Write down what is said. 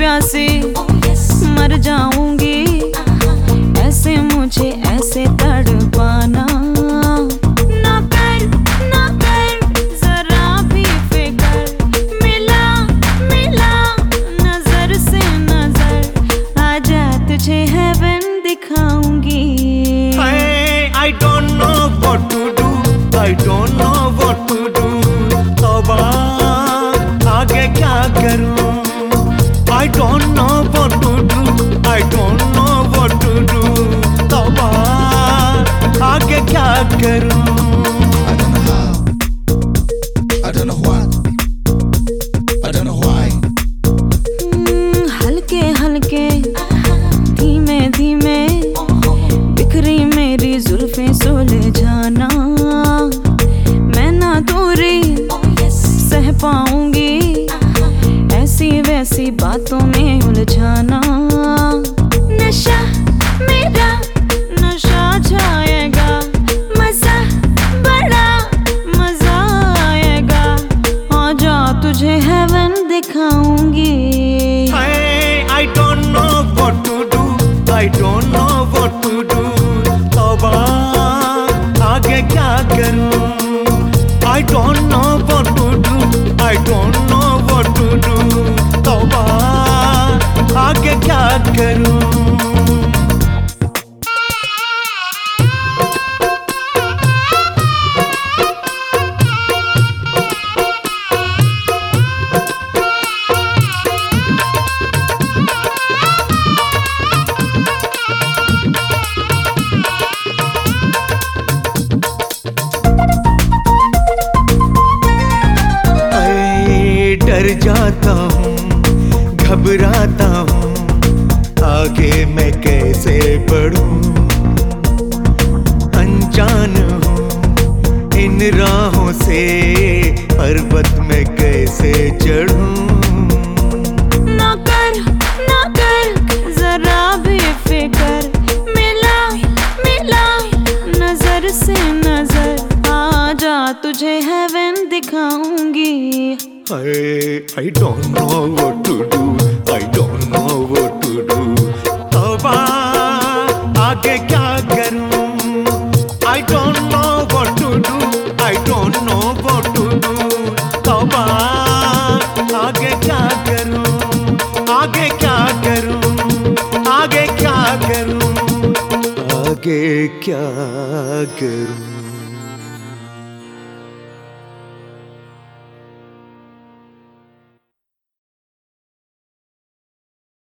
प्यासी मर जाऊँगी ऐसे मुझे ऐसे तड़पाना I don't know what to do. I don't know what to do. करूँ? ऐसी बातों में उलझाना। हूँ, घबराता हूँ, आगे मैं कैसे बढ़ूं? अनजान हूँ, इन राहों से पर्वत में कैसे चढ़ूं? ना कर जरा भी फिकर, मिला मिला, नज़र से नज़र आजा तुझे हेवन दिखाऊँगी। I, I don't know what to do. I don't know what to do. तौबा आगे क्या करूँ? I don't know what to do. I don't know what to do. तौबा आगे क्या करूँ? आगे क्या करूँ? आगे क्या करूँ? आगे क्या करूँ?